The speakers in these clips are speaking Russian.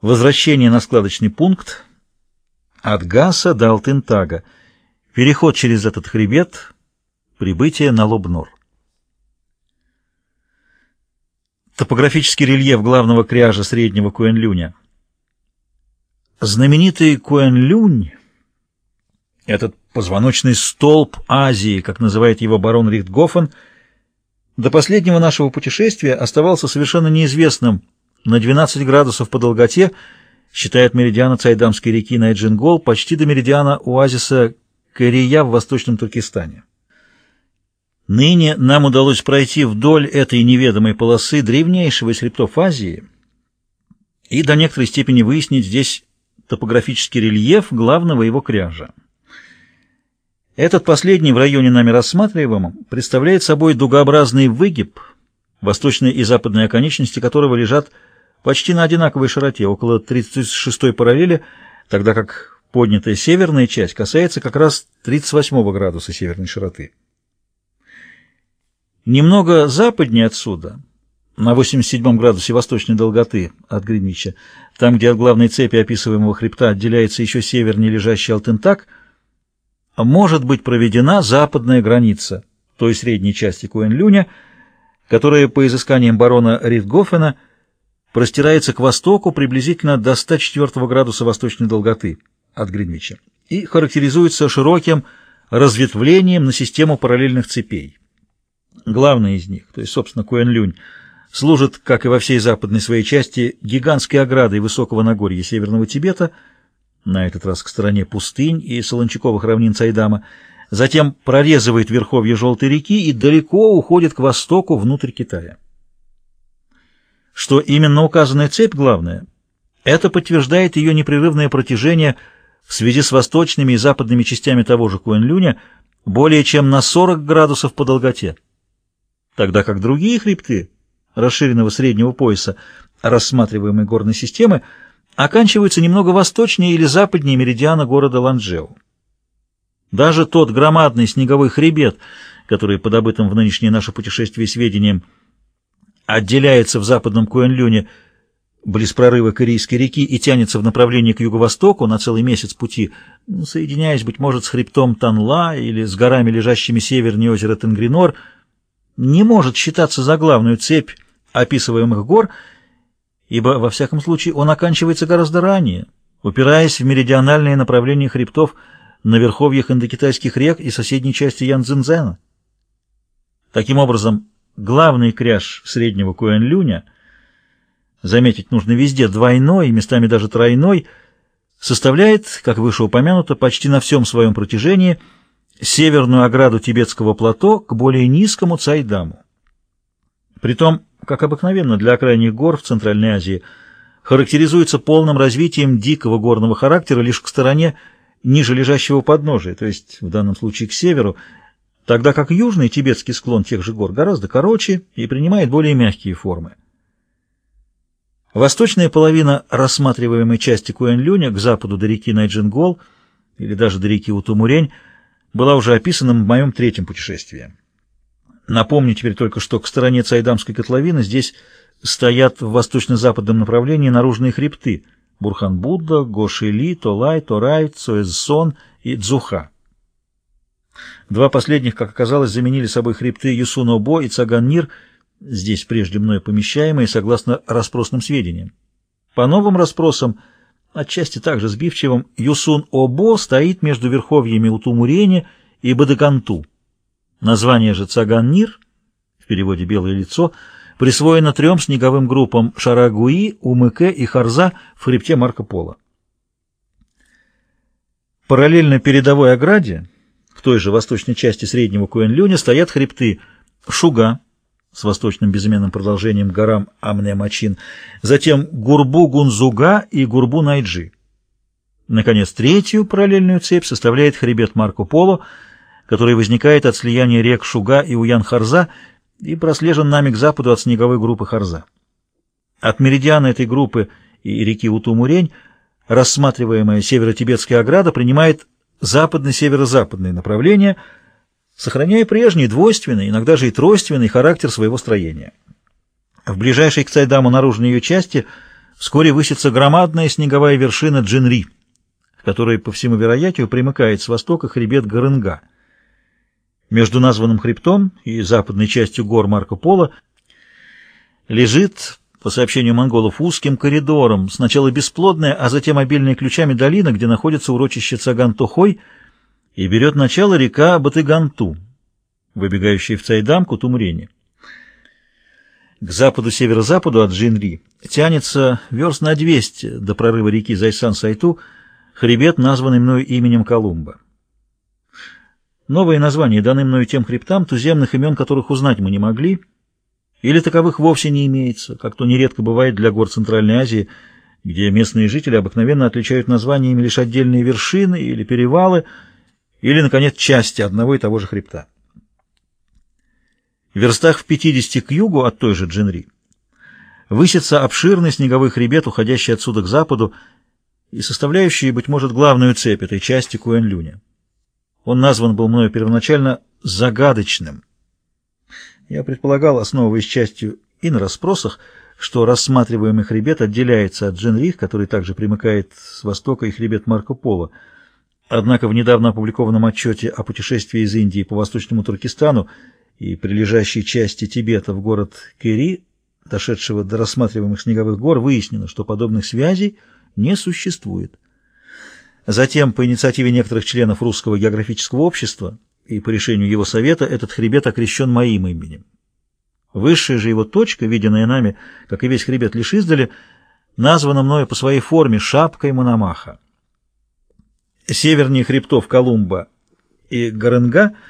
Возвращение на складочный пункт от Гаса до Алтынтага. Переход через этот хребет. Прибытие на Лобнор. Топографический рельеф главного кряжа среднего Куэнлюня. Знаменитый Куэнлюнь, этот позвоночный столб Азии, как называет его барон Рихтгофен, до последнего нашего путешествия оставался совершенно неизвестным на 12 градусов по долготе, считает меридиана Цайдамской реки Найджингол, почти до меридиана оазиса Кырия в восточном Туркестане. Ныне нам удалось пройти вдоль этой неведомой полосы древнейшего из хребтов Азии и до некоторой степени выяснить здесь топографический рельеф главного его кряжа. Этот последний в районе нами рассматриваемом представляет собой дугообразный выгиб, восточные и западные оконечности которого лежат почти на одинаковой широте, около 36 параллели, тогда как поднятая северная часть касается как раз 38 градуса северной широты. Немного западнее отсюда, на 87 градусе восточной долготы от Гринвича, там, где от главной цепи описываемого хребта отделяется еще севернее лежащий Алтентак, может быть проведена западная граница той средней части Куэнлюня, которая, по изысканиям барона Ридгофена, простирается к востоку приблизительно до 104 градуса восточной долготы от Гринвича и характеризуется широким разветвлением на систему параллельных цепей. Главный из них, то есть, собственно, Куэнлюнь, служит, как и во всей западной своей части, гигантской оградой высокого Нагорья Северного Тибета, на этот раз к стороне пустынь и солончаковых равнин Цайдама, затем прорезывает верховье Желтой реки и далеко уходит к востоку внутрь Китая. Что именно указанная цепь главная, это подтверждает ее непрерывное протяжение в связи с восточными и западными частями того же Куэнлюня более чем на 40 градусов по долготе тогда как другие хребты расширенного среднего пояса рассматриваемой горной системы оканчиваются немного восточнее или западнее меридиана города Ланжео. Даже тот громадный снеговой хребет, который по добытым в нынешнее наше путешествие сведениям отделяется в западном Куэнлюне близ прорыва Корейской реки и тянется в направлении к юго-востоку на целый месяц пути, соединяясь, быть может, с хребтом Танла или с горами, лежащими севернее озера Тенгринор, не может считаться за главную цепь описываемых гор, ибо, во всяком случае, он оканчивается гораздо ранее, упираясь в меридиональные направления хребтов на верховьях индокитайских рек и соседней части Янцзинзена. Таким образом, главный кряж среднего Куэнлюня, заметить нужно везде двойной, местами даже тройной, составляет, как выше упомянуто, почти на всем своем протяжении – северную ограду тибетского плато к более низкому Цайдаму. Притом, как обыкновенно для окраинных гор в Центральной Азии, характеризуется полным развитием дикого горного характера лишь к стороне ниже лежащего подножия, то есть в данном случае к северу, тогда как южный тибетский склон тех же гор гораздо короче и принимает более мягкие формы. Восточная половина рассматриваемой части Куэнлюня к западу до реки Найджингол или даже до реки Утумурень – была уже описана в моем третьем путешествии. Напомню теперь только, что к стороне Цайдамской котловины здесь стоят в восточно-западном направлении наружные хребты Бурхан-Будда, Гошили, Толай, Торай, Цоэзсон и Дзуха. Два последних, как оказалось, заменили собой хребты Юсунобо и Цаган-Нир, здесь прежде мной помещаемые, согласно распросным сведениям. По новым расспросам – отчасти также сбивчивым, Юсун-Обо стоит между верховьями Утумурени и Бадаканту. Название же Цаган-Нир, в переводе «белое лицо», присвоено трем снеговым группам Шарагуи, Умыке и Харза в хребте Марко Поло. Параллельно передовой ограде, в той же восточной части среднего Куэнлюня, стоят хребты Шуга, с восточным безыменным продолжением горам Амне-Мачин, затем Гурбу-Гунзуга и Гурбу-Найджи. Наконец, третью параллельную цепь составляет хребет Марко-Поло, который возникает от слияния рек Шуга и Уян-Харза и прослежен нами к западу от снеговой группы Харза. От меридиана этой группы и реки Утумурень рассматриваемая северо-тибетская ограда принимает западно-северо-западное направление – сохраняя прежний двойственный, иногда же и тройственный характер своего строения. В ближайшей к Цайдаму наружной ее части Вскоре высится громадная снеговая вершина Джинри, к которой, по всему вероятию, примыкает с востока хребет Горынга. Между названным хребтом и западной частью гор Марко Поло лежит, по сообщению монголов, узким коридором, сначала бесплодная, а затем обильная ключами долина, где находится урочище Цаган-Тухой, и берет начало река Батыганту, выбегающая в Цайдам к Утумрене. К западу-северо-западу от Джинри тянется верст на 200 до прорыва реки Зайсан-Сайту хребет, названный мною именем Колумба. Новые названия даны мною тем хребтам, туземных имен которых узнать мы не могли, или таковых вовсе не имеется, как то нередко бывает для гор Центральной Азии, где местные жители обыкновенно отличают названиями лишь отдельные вершины или перевалы, или, наконец, части одного и того же хребта. В верстах в 50 к югу от той же Джинри высится обширный снеговой хребет, уходящий отсюда к западу и составляющий, быть может, главную цепь этой части Куэнлюня. Он назван был мною первоначально «загадочным». Я предполагал, основываясь частью и на расспросах, что рассматриваемый хребет отделяется от Джинри, который также примыкает с востока и хребет Марко Поло. Однако в недавно опубликованном отчете о путешествии из Индии по восточному Туркестану и прилежащей части Тибета в город Кери, дошедшего до рассматриваемых снеговых гор, выяснено, что подобных связей не существует. Затем, по инициативе некоторых членов Русского географического общества и по решению его совета, этот хребет окрещен моим именем. Высшая же его точка, виденная нами, как и весь хребет лишь издали, названа мною по своей форме шапкой Мономаха. Севернее хребтов Колумба и Гаренга –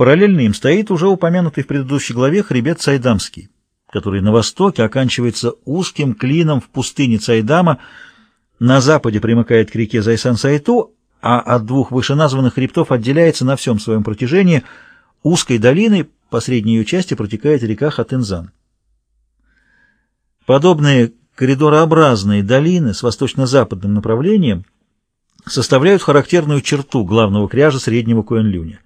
Параллельно им стоит уже упомянутый в предыдущей главе хребет Цайдамский, который на востоке оканчивается узким клином в пустыне Цайдама, на западе примыкает к реке Зайсан-Сайту, а от двух вышеназванных хребтов отделяется на всем своем протяжении узкой долиной, по средней ее части протекает река Хатынзан. Подобные коридорообразные долины с восточно-западным направлением составляют характерную черту главного кряжа среднего Куэнлюня.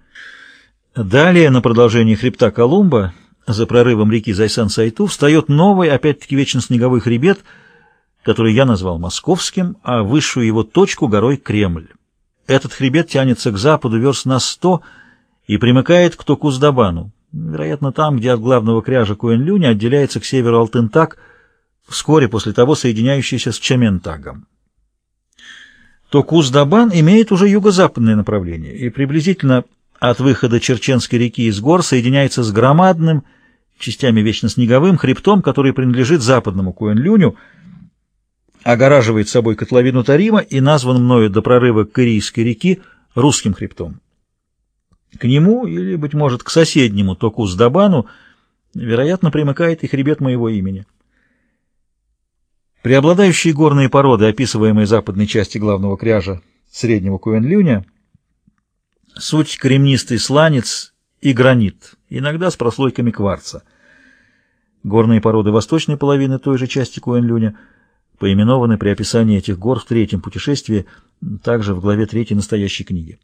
Далее, на продолжении хребта Колумба, за прорывом реки Зайсан-Сайту, встает новый, опять-таки вечно снеговый хребет, который я назвал Московским, а высшую его точку горой Кремль. Этот хребет тянется к западу верст на сто и примыкает к Токуздабану, вероятно, там, где от главного кряжа Куэнлюня отделяется к северу Алтынтак, вскоре после того соединяющийся с Чаментагом. Токуздабан имеет уже юго-западное направление и приблизительно от выхода Черченской реки из гор соединяется с громадным, частями вечно снеговым, хребтом, который принадлежит западному Куэнлюню, огораживает собой котловину Тарима и назван мною до прорыва Корейской реки русским хребтом. К нему, или, быть может, к соседнему Токус-Дабану, вероятно, примыкает и хребет моего имени. Преобладающие горные породы, описываемые западной части главного кряжа среднего Куэнлюня, Суть кремнистый сланец и гранит, иногда с прослойками кварца. Горные породы восточной половины той же части Куэнлюня поименованы при описании этих гор в третьем путешествии, также в главе третьей настоящей книги.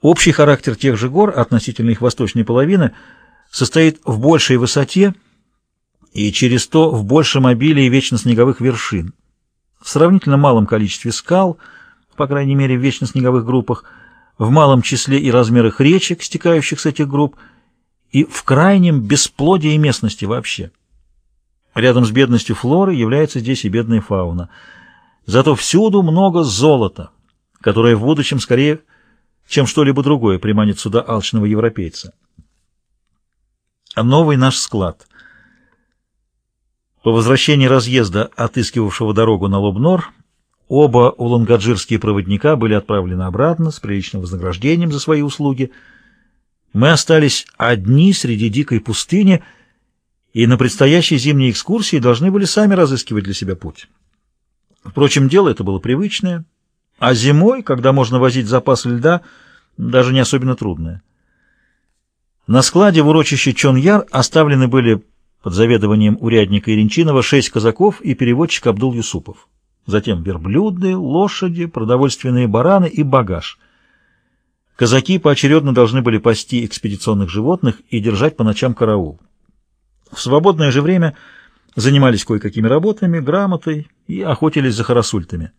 Общий характер тех же гор относительно их восточной половины состоит в большей высоте и через то в большем обилии вечно снеговых вершин, в сравнительно малом количестве скал, по крайней мере в вечно снеговых группах, в малом числе и размерах речек, стекающих с этих групп, и в крайнем бесплодии местности вообще. Рядом с бедностью флоры является здесь и бедная фауна. Зато всюду много золота, которое в будущем скорее, чем что-либо другое, приманит сюда алчного европейца. Новый наш склад. По возвращении разъезда, отыскивавшего дорогу на Лобнор, Оба улангаджирские проводника были отправлены обратно с приличным вознаграждением за свои услуги. Мы остались одни среди дикой пустыни, и на предстоящей зимней экскурсии должны были сами разыскивать для себя путь. Впрочем, дело это было привычное, а зимой, когда можно возить запасы льда, даже не особенно трудное. На складе в урочище Чон-Яр оставлены были под заведованием урядника Иринчинова шесть казаков и переводчик Абдул Юсупов затем верблюды, лошади, продовольственные бараны и багаж. Казаки поочередно должны были пасти экспедиционных животных и держать по ночам караул. В свободное же время занимались кое-какими работами, грамотой и охотились за харасультами.